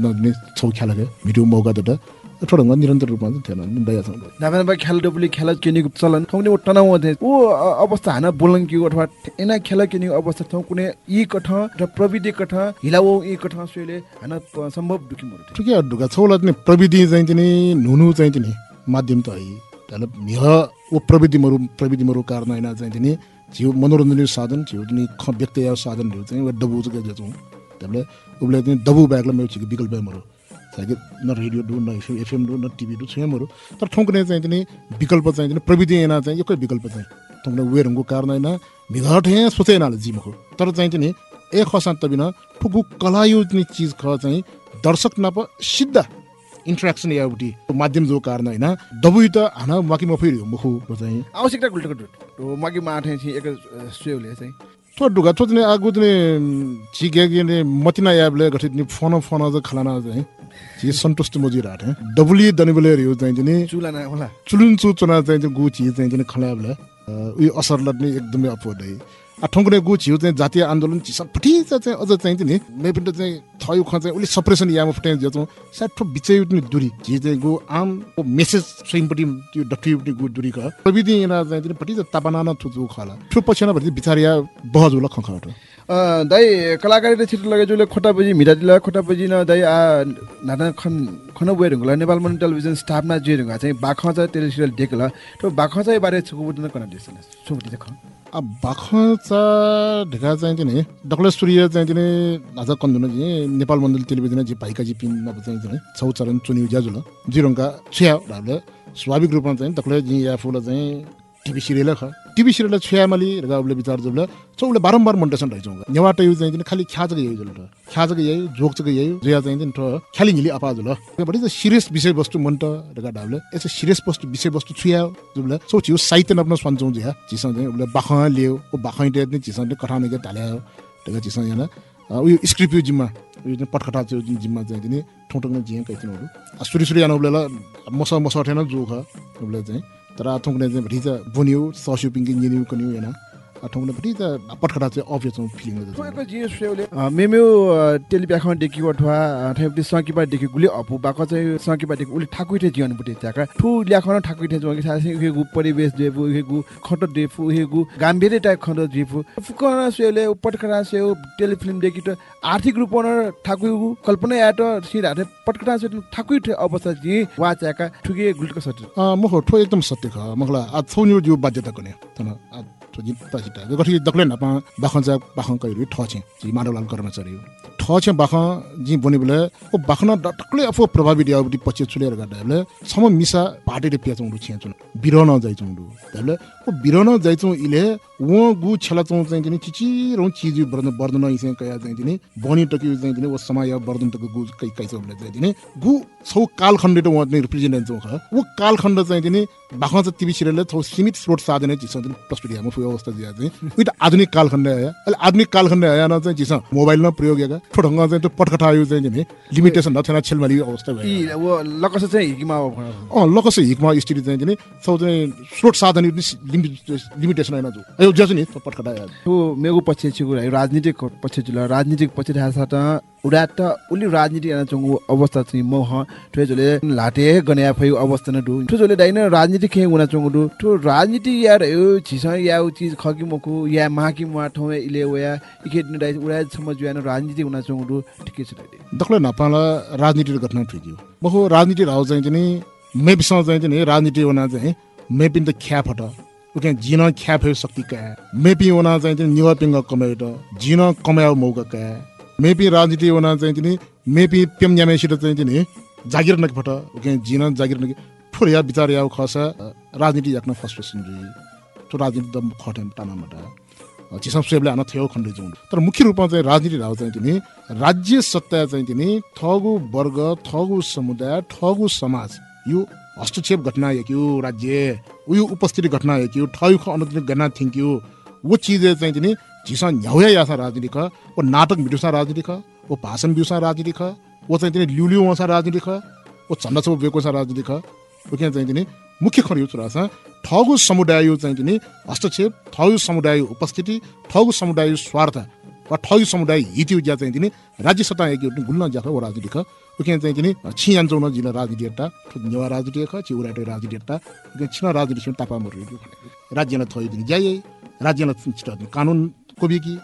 नदिने छौ खेलाको भिडियो मौका त थोडा निरन्तर रूपमा चाहिँ थिएन दया छ नाभेन बा खेल डबली खेल केनीको चलन ठाउँले ओ तनाव थे ओ अवस्था हाना बोलन कि अथवा एना खेल केनी अवस्था ठाउँ कुनै यी कठ र प्रविधि कठ हिलाओ यी कठ सोले हाना सम्भव दुखी मरु ठिकै ढुका छौला चाहिँ प्रविधि चाहिँ चाहिँ नुनु चाहिँ चाहिँ माध्यम त है त्याला मिह ओ प्रविधि मरु प्रविधि मरु कारण होइन चाहिँ चाहिँ झिउ मनोरञ्जन साधन झिउ ख व्यक्त साधनहरू चाहिँ डबु चाहिँ त्यसले उसले चाहिँ डबु ब्यागलाई मेरो छिको विकल्प मरु चाहे न रेडियो डु न एफएम डु न टिभी डु छुयामहरू तर ठोक्ने चाहिँ चाहिँ विकल्प चाहिँ प्रविधि एना चाहिँ एकै विकल्प चाहिँ ठोक्ने वेरहरूको कारण होइन मिघट हे सोचे नाले जिमको तर चाहिँ चाहिँ ए खसा त बिना ठुकु कला यो चिज ख चाहिँ दर्शक नप सिद्धा इन्ट्रेक्सन एउटी माध्यम जो कारण होइन दबुई त हाना माकी मफिर मुखु चाहिँ। आवश्यकता गुल्टको डुट। माकी माठे एक सुयोले चाहिँ। फोन फोन ज खलाना चाहिँ छि सन्तुष्ट मोजी राठ डबली दनिबले यो चाहिँ नि चुलाना होला चुलुन चु चुना चाहिँ गु छि चाहिँ नि खलाबले उयो असर लड्ने एकदमै अपोदै ठोङ्कुने गु छिउ चाहिँ जातीय आन्दोलन फुटी चाहिँ अझ चाहिँ नि मे पनि चाहिँ थयो ख चाहिँ उसले सप्रेसन यामा फुटाइ जचौँ साठो बिचै दुरी झि चाहिँ गु आम मेसेज स्वयंपट्टि त्यो डक्टीपट्टि गु दुरी ख प्रविधि यहाँ चाहिँ पट्टि तापना थुचु खला ठु पछि न भति बिचारिया बहज होला दाइ कलाकारिता छिटो लगे जुले खोटा बजी मिटा दिला खोटा बजी न दाइ आ नाना खन खन हुला नेपाल मन टेलिभिजन स्टाफ ना जे रुगा चाहिँ बाख चाहिँ तेल सिरियल देखला। तो बाख चाहिँ बारे छुकु बुटन कन छुकु देख। अब बाखचा ढेका चाहिँ नि डक्टर सूर्य चाहिँ नि आज कन्दुन जी नेपाल मण्डल टेलिभिजन जी भाइका जी पिन अब चाहिँ चाहिँ छौ चरण चुनिउ ज्याजुल जिरोङका छ्या स्वाभाविक रूपमा चाहिँ डक्टर जी या फुल चाहिँ टिभी सिरियल ख। टिभी सिरियल छ्यामाली र उसले विचार जुले सो उसले बारम्बार मन्टेसन रहेछौँ नेवाट यो चाहिँ खालि ख्याचको यही जुल ख्याचको यही जोकचको यही जुया चाहिँ ठो ख्याली हिली अपा जुल बढी चाहिँ सिरियस विषयवस्तु मन्ट ढका ढाउले यसो सिरियस वस्तु विषयवस्तु छुया जुले सो छिउ साहित्य नप्न सन्छौँ झ्या चिसँग चाहिँ उसले बाख लियो ओ बाख नि चिसँग कठाउने के ढाल्यो ढका चिसँग यहाँ उयो स्क्रिप्ट यो जिम्मा उयो चाहिँ पटकटा चाहिँ जिम्मा चाहिँ दिने ठुङ्ठुङ्ग जिया कैथिनहरू सुरु सुरु जानु उसले मस मस ठेन जोख उसले चाहिँ तर थुङ्ने चाहिँ चाहिँ बुन्यो सस्यो पिङ्की निन्यु कन्यु होइन? ठाउँमा पनि त पटखटा चाहिँ अभियस फिलिङ मेमेउ टेलिप्याखमा डेकी अथवा ठेपटी सकिपा डेकी गुले अपु बाको चाहिँ सकिपा डेकी उले ठाकुइथे जीवन बुटे त्याका ठु ल्याखन ठाकुइथे जो कि सासे उहेगु परिवेश जेबु उहेगु खट देफु उहेगु गाम्भीर्य टाइप खण्ड जेफु फुकना सेउले पटखटा सेउ टेलिफिल्म डेकी त आर्थिक रूपमा ठाकुइगु कल्पना या त सिराथे पटखटा से ठाकुइथे अवस्था जी वा च्याका ठुके गुल्टको सट म ठो एकदम सत्य ख मखला आ थौन्यु जो बाध्यता कने तन तो जिन तासिता जो गठी दखले न पा बाखन जा बाखन कइरु ठ छे जी माडलाल कर्मचारी बेले ओ बाखन डटकले अफो प्रभावित यावटी पछि छुलेर गडाले सम मिसा पाटेले पिया चौडु छे चुन बिरन जाइ चौडु तले ओ बिरन जाइ चौ इले वो गु छला चाहिँ तिनी चिची बर्दन बर्दन इसे कया चाहिँ तिनी बनी टकि चाहिँ ओ समय तक गु कै कै तिनी गु सौ कालखण्ड त कालखण्ड चाहिँ तिनी बाखन चाहिँ टिभी सिरियल थौ सीमित स्रोत साधन चिस प्लस म व्यवस्था दिया चाहिँ उही त आधुनिक कालखण्ड आयो। अहिले आधुनिक कालखण्ड आयो न चाहिँ चिस मोबाइलमा प्रयोग गरेका ठोढङ्ग चाहिँ त्यो पटकटायो चाहिँ लिमिटेसन नथेन छेलमाली अवस्था भयो। लकस चाहिँ हिकिमा अँ लकस हिकमा स्थिति चाहिँ तिनी सौ चाहिँ स्रोत साधन लिमिटेसन होइन जो यो जो। चाहिँ नि पटकटायो ठु मेगु पछि छिगु राजनीतिक पछि जुल राजनीतिक पछि थाहा त उडा त उली राजनीति याना चंगु अवस्था चाहिँ मोह ठुए जुले लाटे गन्या फयु अवस्था न दु ठु जुले दाइन राजनीति खे उना चंगु दु ठु राजनीति यार यो छिस या उ चीज खकि मकु या माकी मा ठौ इले वया इखे दिन दाइ उडा समझ याना राजनीति उना चंगु दु ठिकै छ दाइ दखले नपाला राजनीति घटना ठिक्यो बहु राजनीति राव चाहिँ नि मेपिसँग चाहिँ नि राजनीति वना चाहिँ मेपिन त ख्या फट। उके जिन ख्या फयो शक्ति का मेपी वना चाहिँ नि निवा पिंग कमेट जिन कमायो मौका का वना चाहिँ नि मेपी पेम न्यामेसित चाहिँ नि जागिर नक फट उके जिन जागिर नक ठुर या विचार या खस राजनीति याक्न फ्रस्ट्रेसन जी तो राजनीति दम खटेम टानामटा चिसम सेबले आन थियो खण्डे जाउँ तर मुख्य रूपमा चाहिँ राजनीति राव चाहिँ तिनी राज्य सत्ता चाहिँ तिनी ठगु वर्ग ठगु समुदाय ठगु समाज यो हस्तक्षेप घटना हेक्यो राज्य उयो उपस्थिति घटना ठयु ख अनुदिन गणना थिङ्क्यो वो चिज चाहिँ तिनी झिसा न्याउया यासा राजनीति ख वो नाटक भिडियोसा राजनीति ख वो भाषण बिउसा राजनीति ख वो चाहिँ तिनी ल्युल्यु वसा राजनीति ख छन्द छ बेकोसा राजनीति ख वो के चाहिँ तिनी मुख्य खर यो चुराछ ठगु समुदाय यो चाहिँ तिनी हस्तक्षेप ठगु समुदाय उपस्थिति ठगु समुदाय स्वार्थ वा ठगी समुदाय हित ज्या चाहिँ तिनी राज्य सत्ता एक गुल्न ज्याख ओ राजनीति ख उके चाहिँ तिनी छियान्छौ न जिल्ला राजनीति एटा नेवा राजनीति ख चिउराटे राजनीति एटा उके छिन राजनीति तापा मरु राज्यलाई थoi दिनी जाय राज्यलाई कानुन कोबी कि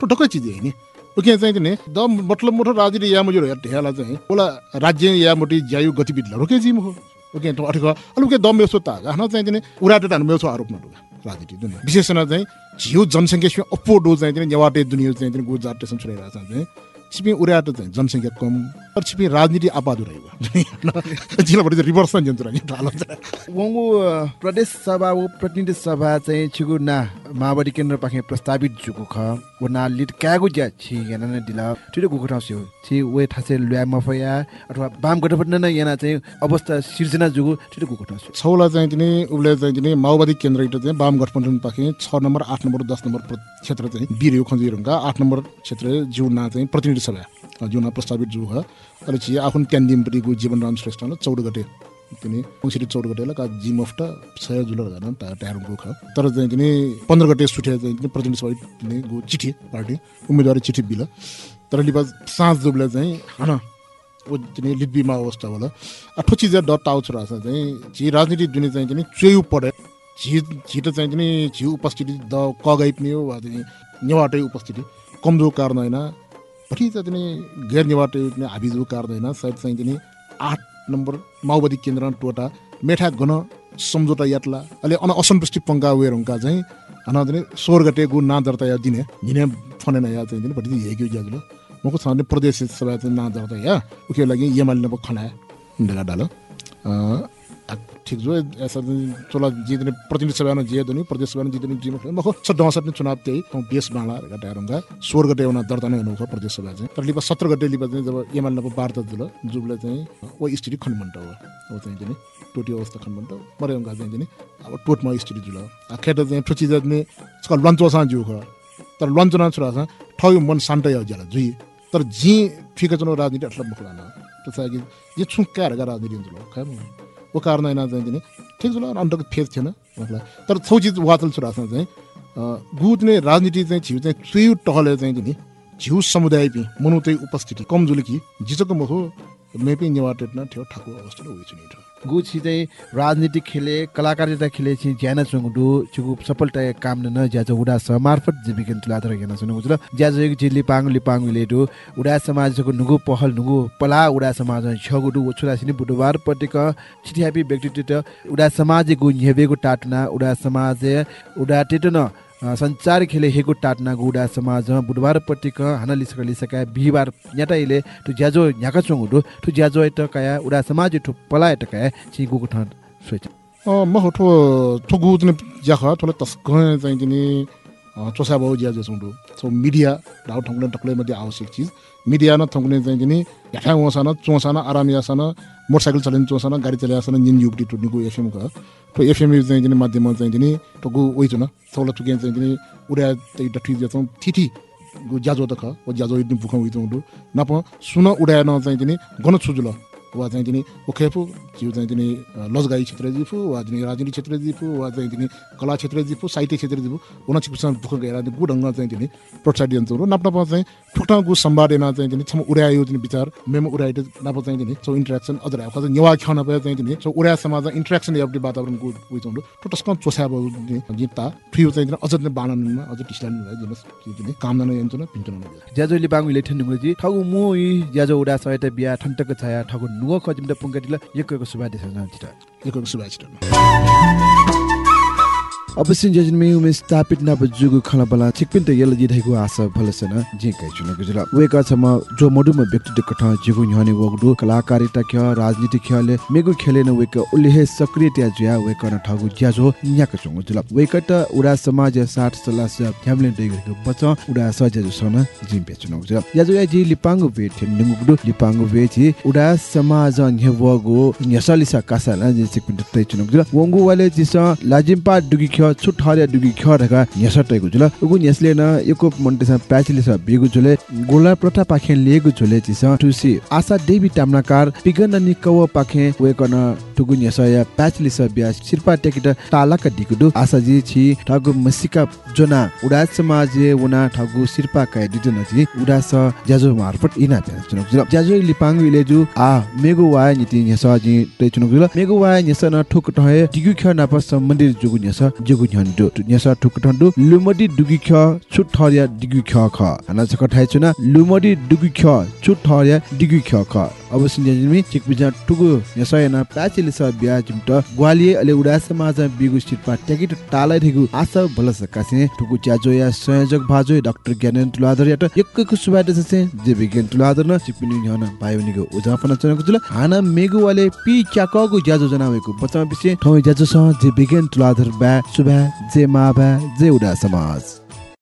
तो ढक्कै चिज हैन उके चाहिँ तिनी द मतलब मोठो राजनीति या मजुर हेला चाहिँ ओला राज्य या मोटी ज्यायु गतिविधि रोके जिम हो? ओके तो अठक अलु के दम मेसो ता हन चाहिँ तिनी उराटे तान मेसो आरोप न राजनीति दुनिया। विशेषण चाहिँ झिउ जनसङ्ख्या अप्पो डो चाहिँ नेवाटे दुनिया चाहिँ तिनी गो जाटेसन छुराइरहेको छ चाहिँ छिपी उराट चाहिँ जनसङ्ख्या कम छिपी राजनीति आपादु रहेको जिल्लाबाट चाहिँ रिभर्स जन्छु नि ढालो वंगु प्रदेश सभा व प्रतिनिधि सभा चाहिँ छिगु ना माओवादी केन्द्र पाखे प्रस्तावित जुगु ख। वो ना लिड क्यागु ज्या छि याना न दिला। ठिटो गुखु ठाउँ स्यो छि वे ठासे ल्या मफया अथवा वाम गठबन्धन न याना चाहिँ अवस्था सिर्जना जुगु ठिटो गुखु ठाउँ छौला चाहिँ तिनी उसले चाहिँ तिनी माओवादी केन्द्र इट चाहिँ वाम गठबन्धन पाखे छ नम्बर आठ नम्बर दस नम्बर प्र- क्षेत्र चाहिँ वीर यो खन्जिरङका आठ नम्बर क्षेत्र जिउना चाहिँ प्रतिनिधि सभा। जिउना प्रस्तावित जु ह अहिले चाहिँ आफ्नो त्यान्दिमपट्टिको जीवनराम श्रेष्ठ चौध गते तिनी पङ्सिरी चौध गतेलाई का जिम अफ सय जुलर गर्न ट्यारुङको ख तर चाहिँ तिनी पन्ध्र गते सुठे चाहिँ सभा तिनी गो चिठी पार्टी उम्मेदवारी चिठी बिल। तर लिपा साँझ दुबले चाहिँ हन ओ तिनी लिडबीमा अवस्था होला। अठो चिज डट आउँछ रहेछ चाहिँ झी राजनीति दुनी चाहिँ तिनी चुयु पढे। झी झिटो चाहिँ तिनी झी उपस्थिति द कगै पनि हो वा तिनी नेवाटै उपस्थिति। कमजोर कारण होइन। पछि चाहिँ तिनी गैर नेवाटै पनि हाबिजु कारण होइन सायद चाहिँ तिनी आठ नम्बर माओवादी केन्द्र टोटा मेठा गण सम्झौता यातला अहिले अन असन्तुष्टि पङ्का वेरङका चाहिँ हन तिनी स्वर गु ना दर्ता या दिने हिने फनेन या चाहिँ भति हेग्यो ज्याजुलो मको छ प्रदेश सभा चाहिँ ना दर्ता या उके लागि यमाल नब खना ढगा डालो जो चाहिँ चोला जितने प्रतिनिधि सभा जे दुनी प्रदेश सभा जितने जिम मको छ डसट चुनाव त्यही बेस बाँडा गटा रंगा स्वर गटे एउटा दर्ता नै हुनु प्रदेश सभा चाहिँ तर लिपा सत्र गते लिपा चाहिँ जब नब वार्ता जुल जुबले चाहिँ ओ स्थिति खण्डमण्ट हो अब चाहिँ चाहिँ टोटी अवस्था खण्डमण्ट मरे उनका चाहिँ चाहिँ अब टोटमा स्थिति जुल खेत चाहिँ ठुची जाने लन्चोसा जिउ ख तर लन्च न छोरा ठग्यो मन शान्त हो ज्याला जुई तर जी ठिक चुनाव राजनीति अट्ला मुखला न त्यसलाई ये छुक्का हरका राजनीति हुन्छ खै वो कारण होइन चाहिँ दिने ठिक छ ल अन्त फेज थिएन। मतलब तर छौ चिज वाचल छोरा चाहिँ गुतने राजनीति चाहिँ छिउ चाहिँ चुयु टहले चाहिँ नि झिउ समुदाय पि मनु उपस्थिति कम जुले कि जिचको मखो मेपि नेवाटेट न थियो ठाकु अवस्था होइ छु नि गुछि चाहिँ राजनीतिक खेले कलाकारिता खेले चाहिँ ज्यान चुङडु चुगु सफलता काम न ज्याज उडा स मार्फत जीविकन तुलाधर हेर्न सुनु बुझल ज्याज एक जिल्ली पाङ लिपाङ लेडु उडा समाजको नुगु पहल नुगु पला उडा समाज छगुडु ओछुला सिनि बुधबार पटिक छिटियापी व्यक्तित्व उडा समाजको न्हेबेको टाटना उडा समाज उडा टेटन संचार खेले हेगो टाटना गुडा समाज बुधबार पटिक हान लिसक लिसका बिहिबार न्याटाइले टु ज्याजो न्याका चोङडु टु ज्याजो एट कया उडा समाज टु पला एट कया छि सोच म हो ठो ठो गुतने ज्याख ठोले तस्क चाहिँ चोसा बाउ ज्या जसुंडु सो मिडिया राउ टक्ले मध्ये आवश्यक चीज। न ठंगले चाहिँ याठा वसान चोसान आराम यासन मोटरसाइकल चलन चोसान गाडी चलासन निन युपटी टुड्नुको एफएम क। तो एफएम चाहिँ तिनी माध्यम चाहिँ तिनी टगु ओइ न सौला टुके चाहिँ तिनी उडा तै डठी जसं थिथि गु ज्याजो त ख बुख उइ उडु। नप सुन उडा न चाहिँ तिनी गन छुजुल वा चाहिँ तिनी ओखेपु जिउ चाहिँ तिनी लजगाई क्षेत्र जिफु वा तिनी राजनीति क्षेत्र जिफु वा चाहिँ तिनी कला क्षेत्र जिफु साहित्य क्षेत्र जिफु उना चिकित्सा बुख गएर गु ढङ्ग चाहिँ तिनी प्रोत्साहन दिन्छ र नाप्न चाहिँ ठुक्टा गु सम्वादेन चाहिँ तिनी छम उडायो तिनी विचार मेम उडाइट नाप चाहिँ तिनी सो इन्टरेक्सन अझ राख नेवा ख्याउन पाए चाहिँ तिनी सो उडा समाज इन्टरेक्सन याबडी वातावरण गु चाहिँ टोटस्क चोसा बउ जिता फ्री चाहिँ अझ नै बाणनमा अझ टिस्लान जिनस तिनी काम न यन्त्र पिन्चन ज्याजो नुगु जी ठगु मु ज्याजो उडा सहित बिया ठन्टक छाया ठगु छिटा एकको शुभेच्छा अवश्य जजनमे उमे स्थापित न जुगु खला बला छिकपिन त यल जिधैको आशा भलसन जे कै चुन गुजरा वेका छम जो मडुम व्यक्ति कठ जिगु न्हने वगडु कलाकारिता ख राजनीति खेले मेगु खेले न वेक उल्लेह सक्रियता ज्या वेक न ठगु ज्याजो न्याक चुङ जुल वेक त उडा समाज 60 सला से फ्यामिली दैगको बच उडा सजे जो सन जिम पे चुन गुजरा याजो या जी लिपांगु वे थे निमुगडु लिपांगु वे छि उडा समाज न्हेवगु न्यसलिसा कासा न जे छिकपिन त चुन गुजरा वंगु वाले जिस लाजिमपा डुगी ख छुट हरिया डुगी ख ढका न्यसटैगु जुल उगु न्यसले न यको मन्टेसा प्याचिले स बिगु जुले गोला प्रथा पाखे लिएको जुले चिस। टुसी आशा देवी टामनाकार पिगन निकव पाखे वेकन टुगु न्यसया प्याचिले स ब्या सिरपा टेकिट तालाका दिगुडु आशा जी छि ठगु मसिका जोना उडा समाज उना ठगु सिरपा काय दिजु नजि उडा स ज्याजो मार्फत इना छ चुनक जुल ज्याजो लिपाङ इलेजु आ मेगु वाय नीति न्यस जी ते चुनक जुल मेगु वाय न्यस न ठुक टहे दिगु ख नाप सम्बन्धित जुगु न्यस जुगु झन्डु न्यस ठुक ठन्डु लुमडी दुगु ख छु ठरिया दिगु ख ख। हाना छक ठाइ चुना लुमडी दुगु ख छु ठरिया दिगु ख ख। अवश्य जजिमी चिक बिजा टुगु न्यसयना प्राचिल स ब्या जुमट ग्वालिए अले उडा समाज बिगु सिटपा टेकिट तालै ठिगु आशा भलस कासे टुगु च्याजो या संयोजक भाजो डाक्टर ज्ञानेन तुलाधर यात। यक्कको सुबाटे से जे विज्ञान तुलाधर न चिपिनि न्हन बायोनिगो उजापन चनको जुल हाना मेगु वाले पी च्याकगु ज्याजो जनावेको बचा बिसे। ठौ ज्याजो स जे विज्ञान तुलाधर बा। सुबा जे माबा जे उडा समाज